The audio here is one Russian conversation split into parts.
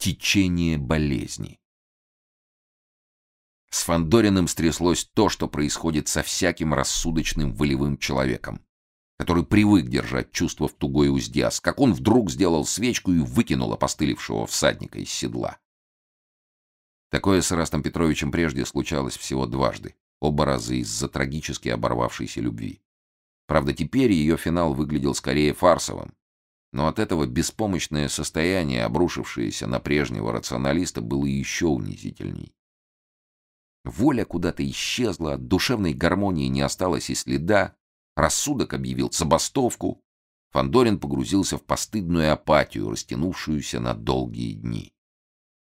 течение болезни. С Фандориным стряслось то, что происходит со всяким рассудочным волевым человеком, который привык держать чувства в тугой узде, а как он вдруг сделал свечку и выкинул опостылевшего всадника из седла. Такое с Растом Петровичем прежде случалось всего дважды, оба раза из-за трагически оборвавшейся любви. Правда, теперь ее финал выглядел скорее фарсовым, но от этого беспомощное состояние, обрушившееся на прежнего рационалиста, было еще унизительней. Воля куда-то исчезла, от душевной гармонии не осталось и следа, рассудок объявил забастовку, Фандорин погрузился в постыдную апатию, растянувшуюся на долгие дни.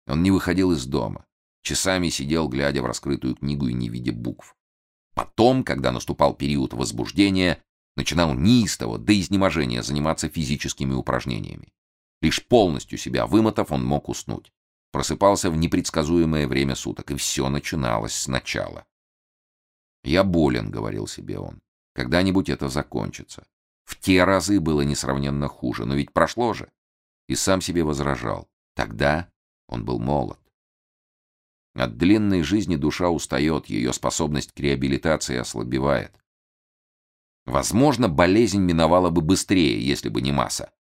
Он не выходил из дома, часами сидел, глядя в раскрытую книгу и не видя букв. Потом, когда наступал период возбуждения, начинал неистово до изнеможения заниматься физическими упражнениями. Лишь полностью себя вымотав, он мог уснуть. Просыпался в непредсказуемое время суток, и все начиналось сначала. «Я болен», — говорил себе он. «Когда-нибудь это закончится». В те разы было несравненно хуже, но ведь прошло же. И сам себе возражал. Тогда он был молод. От длинной жизни душа устает, ее способность к реабилитации ослабевает. Возможно, болезнь миновала бы быстрее, если бы не масса.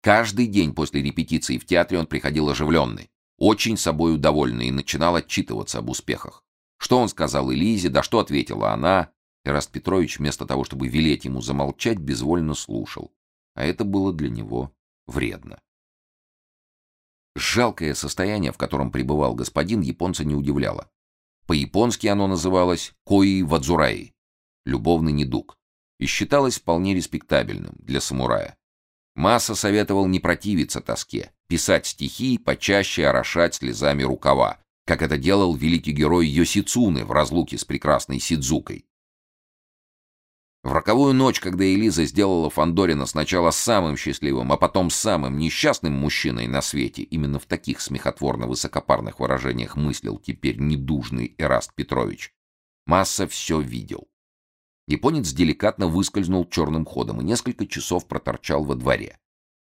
Каждый день после репетиции в театре он приходил оживленный, очень собой довольный и начинал отчитываться об успехах. Что он сказал Элизе, да что ответила она. Эраст Петрович, вместо того, чтобы велеть ему замолчать, безвольно слушал. А это было для него вредно. Жалкое состояние, в котором пребывал господин, японца не удивляло. По-японски оно называлось «кои вадзураи» любовный недуг, и считалось вполне респектабельным для самурая. Масса советовал не противиться тоске, писать стихи и почаще орошать слезами рукава, как это делал великий герой Йосицуны в разлуке с прекрасной Сидзукой. В роковую ночь, когда Элиза сделала Фандорина сначала самым счастливым, а потом самым несчастным мужчиной на свете, именно в таких смехотворно-высокопарных выражениях мыслил теперь недужный Эраст Петрович, Масса все видел. Японец деликатно выскользнул черным ходом и несколько часов проторчал во дворе.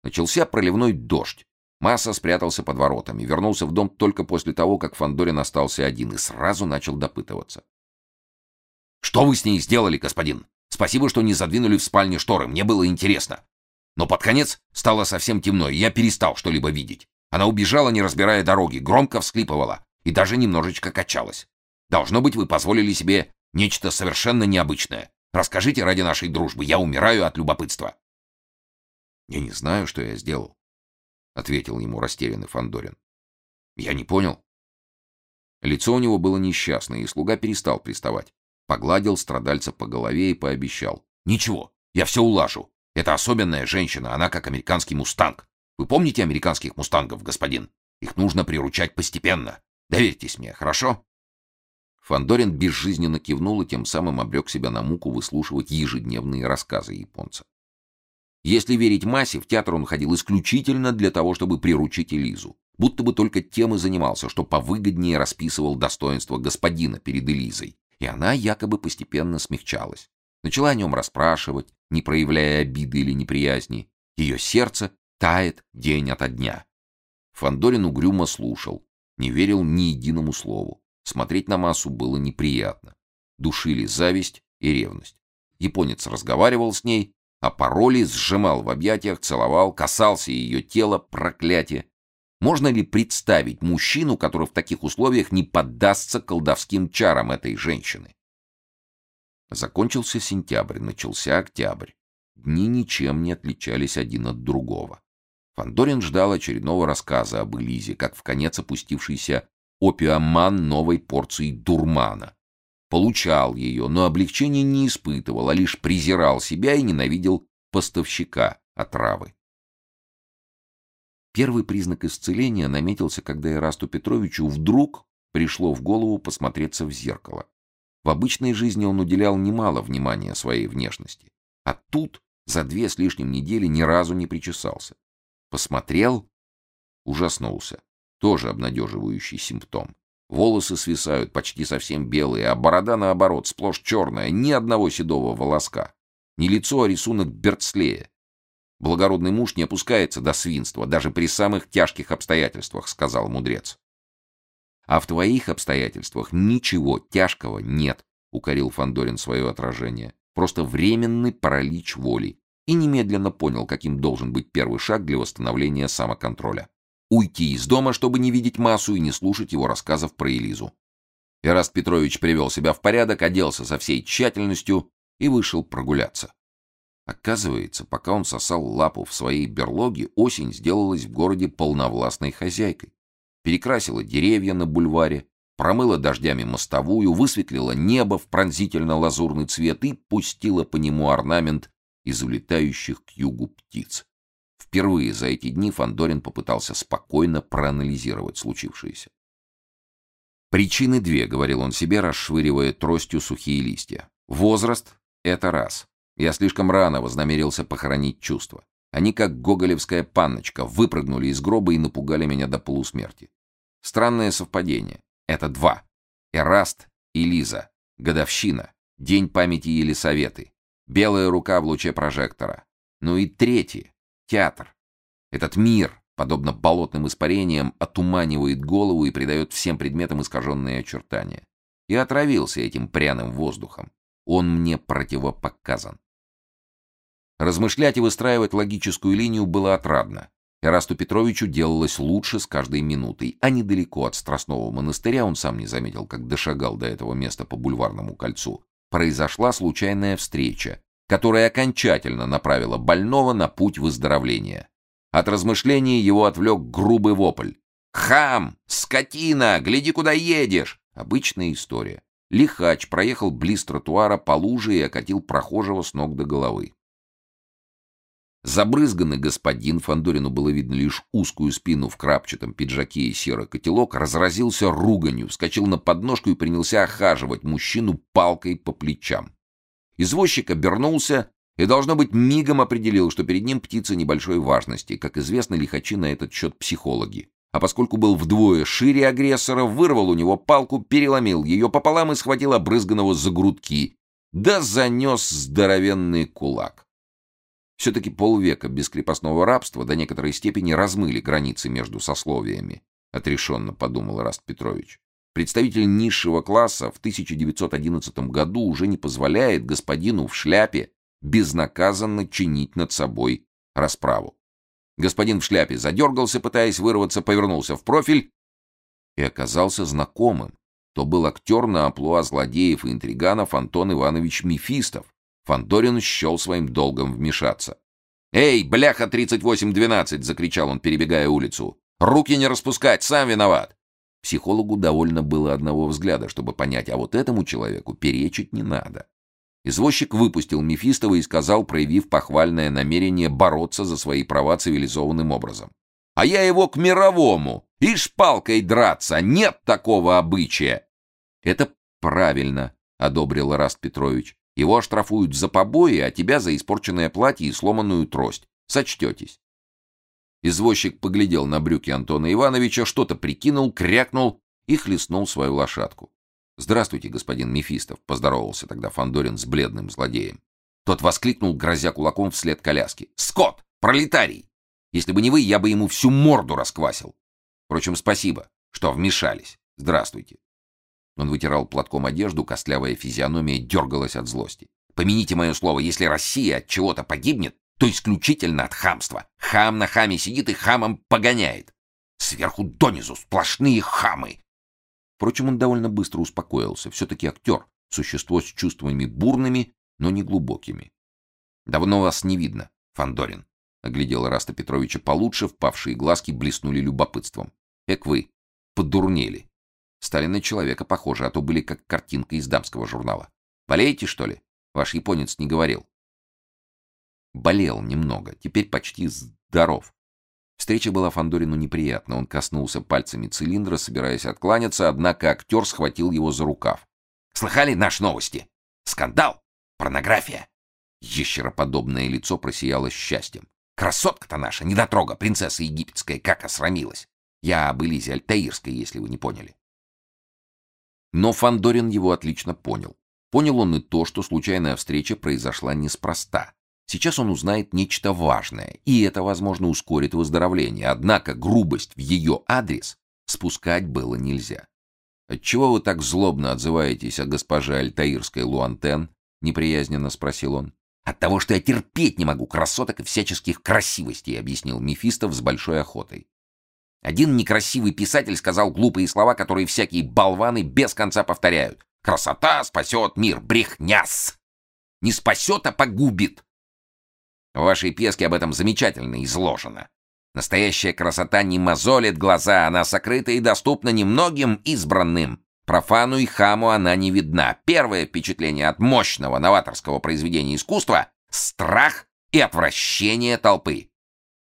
Начался проливной дождь. Масса спрятался под воротами, вернулся в дом только после того, как Фандорин остался один и сразу начал допытываться. «Что вы с ней сделали, господин? Спасибо, что не задвинули в спальне шторы, мне было интересно. Но под конец стало совсем темно, и я перестал что-либо видеть. Она убежала, не разбирая дороги, громко всхлипывала и даже немножечко качалась. Должно быть, вы позволили себе Нечто совершенно необычное. Расскажите ради нашей дружбы. Я умираю от любопытства. Я не знаю, что я сделал, ответил ему растерянный Фандорин. Я не понял. Лицо у него было несчастное, и слуга перестал приставать. Погладил страдальца по голове и пообещал: "Ничего, я все улажу. Это особенная женщина, она как американский мустанг. Вы помните американских мустангов, господин? Их нужно приручать постепенно. Доверьтесь мне, хорошо?" Фандорин безжизненно кивнул и тем самым обрек себя на муку выслушивать ежедневные рассказы японца. Если верить Массе, в театр он ходил исключительно для того, чтобы приручить Элизу. Будто бы только тем и занимался, что повыгоднее расписывал достоинства господина перед Элизой. И она якобы постепенно смягчалась. Начала о нем расспрашивать, не проявляя обиды или неприязни. Ее сердце тает день ото дня. Фандорин угрюмо слушал, не верил ни единому слову. Смотреть на массу было неприятно. Душили зависть и ревность. Японец разговаривал с ней, а пароли сжимал в объятиях, целовал, касался ее тела, проклятие. Можно ли представить мужчину, который в таких условиях не поддастся колдовским чарам этой женщины? Закончился сентябрь, начался октябрь. Дни ничем не отличались один от другого. Фандорин ждал очередного рассказа об Элизе, как в конец опустившийся опиоман новой порции дурмана. Получал ее, но облегчения не испытывал, а лишь презирал себя и ненавидел поставщика отравы. Первый признак исцеления наметился, когда Ирасту Петровичу вдруг пришло в голову посмотреться в зеркало. В обычной жизни он уделял немало внимания своей внешности, а тут за две с лишним недели ни разу не причесался. Посмотрел, ужаснулся. Тоже обнадеживающий симптом. Волосы свисают почти совсем белые, а борода, наоборот, сплошь черная, ни одного седого волоска. Не лицо, а рисунок Берцлея. Благородный муж не опускается до свинства даже при самых тяжких обстоятельствах, сказал мудрец. А в твоих обстоятельствах ничего тяжкого нет, укорил Фандорин свое отражение. Просто временный паралич воли. И немедленно понял, каким должен быть первый шаг для восстановления самоконтроля. Уйти из дома, чтобы не видеть массу и не слушать его рассказов про Элизу. Эраст Петрович привел себя в порядок, оделся со всей тщательностью и вышел прогуляться. Оказывается, пока он сосал лапу в своей берлоге, осень сделалась в городе полновластной хозяйкой. Перекрасила деревья на бульваре, промыла дождями мостовую, высветлила небо в пронзительно-лазурный цвет и пустила по нему орнамент из улетающих к югу птиц. Впервые за эти дни Фандорин попытался спокойно проанализировать случившееся. Причины две, говорил он себе, расшвыривая тростью сухие листья. Возраст это раз. Я слишком рано вознамерился похоронить чувства. Они, как гоголевская панночка, выпрыгнули из гроба и напугали меня до полусмерти. Странное совпадение. Это два. Эраст и Лиза. Годовщина. День памяти Елисаветы. Белая рука в луче прожектора. Ну и третий. Театр. Этот мир, подобно болотным испарениям, отуманивает голову и придает всем предметам искаженные очертания. И отравился этим пряным воздухом. Он мне противопоказан. Размышлять и выстраивать логическую линию было отрадно. Эрасту Петровичу делалось лучше с каждой минутой, а недалеко от Страстного монастыря, он сам не заметил, как дошагал до этого места по бульварному кольцу, произошла случайная встреча, которая окончательно направила больного на путь выздоровления. От размышления его отвлек грубый вопль. «Хам! Скотина! Гляди, куда едешь!» Обычная история. Лихач проехал близ тротуара по луже и окатил прохожего с ног до головы. Забрызганный господин, Фандорину было видно лишь узкую спину в крапчатом пиджаке и серый котелок, разразился руганью, вскочил на подножку и принялся охаживать мужчину палкой по плечам. Извозчик обернулся и, должно быть, мигом определил, что перед ним птица небольшой важности, как известно, лихачи на этот счет психологи. А поскольку был вдвое шире агрессора, вырвал у него палку, переломил ее пополам и схватил обрызганного за грудки, да занес здоровенный кулак. Все-таки полвека бескрепостного рабства до некоторой степени размыли границы между сословиями, отрешенно подумал Раст Петрович. Представитель низшего класса в 1911 году уже не позволяет господину в шляпе безнаказанно чинить над собой расправу. Господин в шляпе задергался, пытаясь вырваться, повернулся в профиль и оказался знакомым. То был актер на амплуа злодеев и интриганов Антон Иванович Мефистов, Фандорин счел своим долгом вмешаться. «Эй, бляха 3812!» — закричал он, перебегая улицу. «Руки не распускать, сам виноват!» Психологу довольно было одного взгляда, чтобы понять, а вот этому человеку перечить не надо. Извозчик выпустил Мефистова и сказал, проявив похвальное намерение бороться за свои права цивилизованным образом. «А я его к мировому! И шпалкой драться! Нет такого обычая!» «Это правильно», — одобрил Раст Петрович. Его оштрафуют за побои, а тебя за испорченное платье и сломанную трость. Сочтетесь. Извозчик поглядел на брюки Антона Ивановича, что-то прикинул, крякнул и хлестнул свою лошадку. «Здравствуйте, господин Мефистов», — поздоровался тогда Фандорин с бледным злодеем. Тот воскликнул, грозя кулаком вслед коляски. «Скот! Пролетарий! Если бы не вы, я бы ему всю морду расквасил. Впрочем, спасибо, что вмешались. Здравствуйте. Он вытирал платком одежду, костлявая физиономия дергалась от злости. Помяните мое слово, если Россия от чего-то погибнет, то исключительно от хамства. Хам на хаме сидит и хамом погоняет. Сверху донизу сплошные хамы. Впрочем, он довольно быстро успокоился. Все-таки актер, существо с чувствами бурными, но не глубокими. «Давно вас не видно, Фандорин. оглядел Раста Петровича получше, впавшие глазки блеснули любопытством. «Эк вы, подурнели. Стали на человека похожи, а то были как картинка из дамского журнала. Болеете, что ли? Ваш японец не говорил. Болел немного, теперь почти здоров. Встреча была Фандорину неприятна. Он коснулся пальцами цилиндра, собираясь откланяться, однако актер схватил его за рукав. «Слыхали наши новости? Скандал? Порнография?» Ящероподобное лицо просияло счастьем. «Красотка-то наша, недотрога, принцесса египетская, как осрамилась! Я об Элизе Альтаирской, если вы не поняли. Но Фандорин его отлично понял. Понял он и то, что случайная встреча произошла неспроста. Сейчас он узнает нечто важное, и это, возможно, ускорит выздоровление. Однако грубость в ее адрес спускать было нельзя. «Отчего вы так злобно отзываетесь о госпоже Альтаирской Луантен?» — неприязненно спросил он. «От того, что я терпеть не могу красоток и всяческих красивостей», — объяснил Мефистов с большой охотой. Один некрасивый писатель сказал глупые слова, которые всякие болваны без конца повторяют. «Красота спасет мир! Брехняс!» Не спасет, а погубит. В вашей песке об этом замечательно изложено. Настоящая красота не мозолит глаза, она сокрыта и доступна немногим избранным. Профану и хаму она не видна. Первое впечатление от мощного новаторского произведения искусства — страх и отвращение толпы.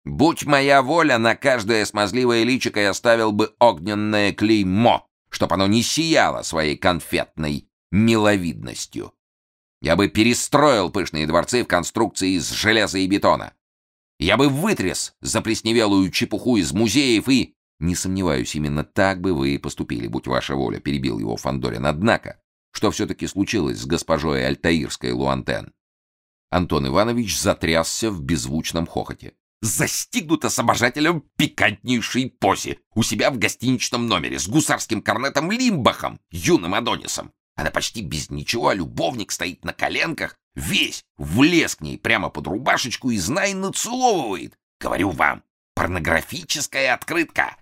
Будь моя воля, на каждое смазливое личико я оставил бы огненное клеймо, чтоб оно не сияло своей конфетной миловидностью. Я бы перестроил пышные дворцы в конструкции из железа и бетона. Я бы вытряс заплесневелую чепуху из музеев и... Не сомневаюсь, именно так бы вы и поступили, будь ваша воля, перебил его Фандорин. Однако, что все-таки случилось с госпожой Альтаирской Луантен? Антон Иванович затрясся в беззвучном хохоте. Застигнута с обожателем пикантнейшей позе у себя в гостиничном номере с гусарским корнетом Лимбахом, юным Адонисом. Она почти без ничего, а любовник стоит на коленках, весь влез к ней прямо под рубашечку и, знай, нацеловывает. Говорю вам, порнографическая открытка.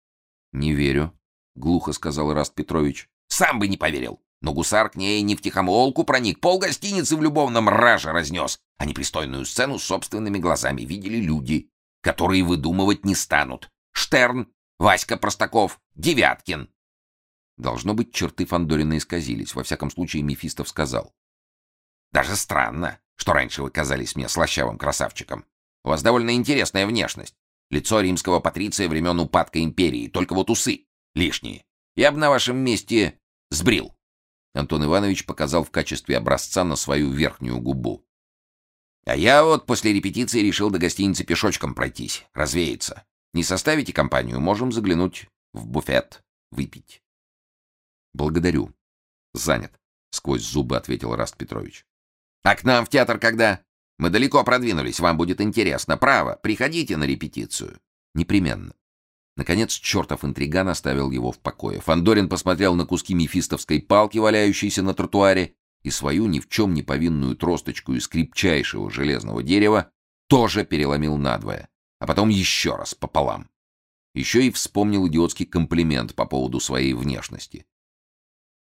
— Не верю, — глухо сказал Раст Петрович. — Сам бы не поверил. Но гусар к ней не втихомолку проник, пол гостиницы в любовном раже разнес. А непристойную сцену собственными глазами видели люди, которые выдумывать не станут. Штерн, Васька Простаков, Девяткин. Должно быть, черты Фандорина исказились. Во всяком случае, Мефистов сказал. «Даже странно, что раньше вы казались мне слащавым красавчиком. У вас довольно интересная внешность. Лицо римского патриция времен упадка империи, только вот усы лишние. Я бы на вашем месте сбрил». Антон Иванович показал в качестве образца на свою верхнюю губу. «А я вот после репетиции решил до гостиницы пешочком пройтись, развеяться. Не составите компанию, можем заглянуть в буфет, выпить». «Благодарю. Занят», — сквозь зубы ответил Раст Петрович. «А к нам в театр когда? Мы далеко продвинулись, вам будет интересно. Право, приходите на репетицию». «Непременно». Наконец, чертов интриган оставил его в покое. Фандорин посмотрел на куски мефистовской палки, валяющиеся на тротуаре, и свою ни в чем не повинную тросточку из крепчайшего железного дерева тоже переломил надвое, а потом еще раз пополам. Еще и вспомнил идиотский комплимент по поводу своей внешности.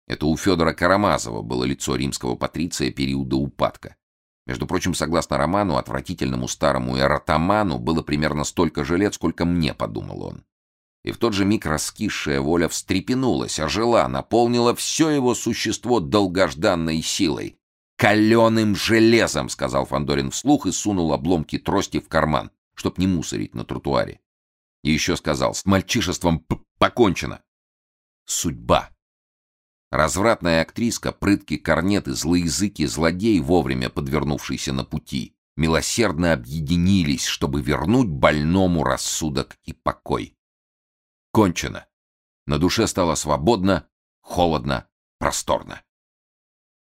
Это у Федора Карамазова было лицо римского патриция периода упадка. Между прочим, согласно роману, отвратительному старому эротоману было примерно столько же лет, сколько мне, подумал он. И в тот же миг раскисшая воля встрепенулась, ожила, наполнила все его существо долгожданной силой. «Каленым железом!» — сказал Фандорин вслух и сунул обломки трости в карман, чтоб не мусорить на тротуаре. И еще сказал, с мальчишеством покончено. Судьба. Развратная актриска, прытки корнет и злоязыки злодей, вовремя подвернувшийся на пути, милосердно объединились, чтобы вернуть больному рассудок и покой. Кончено. На душе стало свободно, холодно, просторно.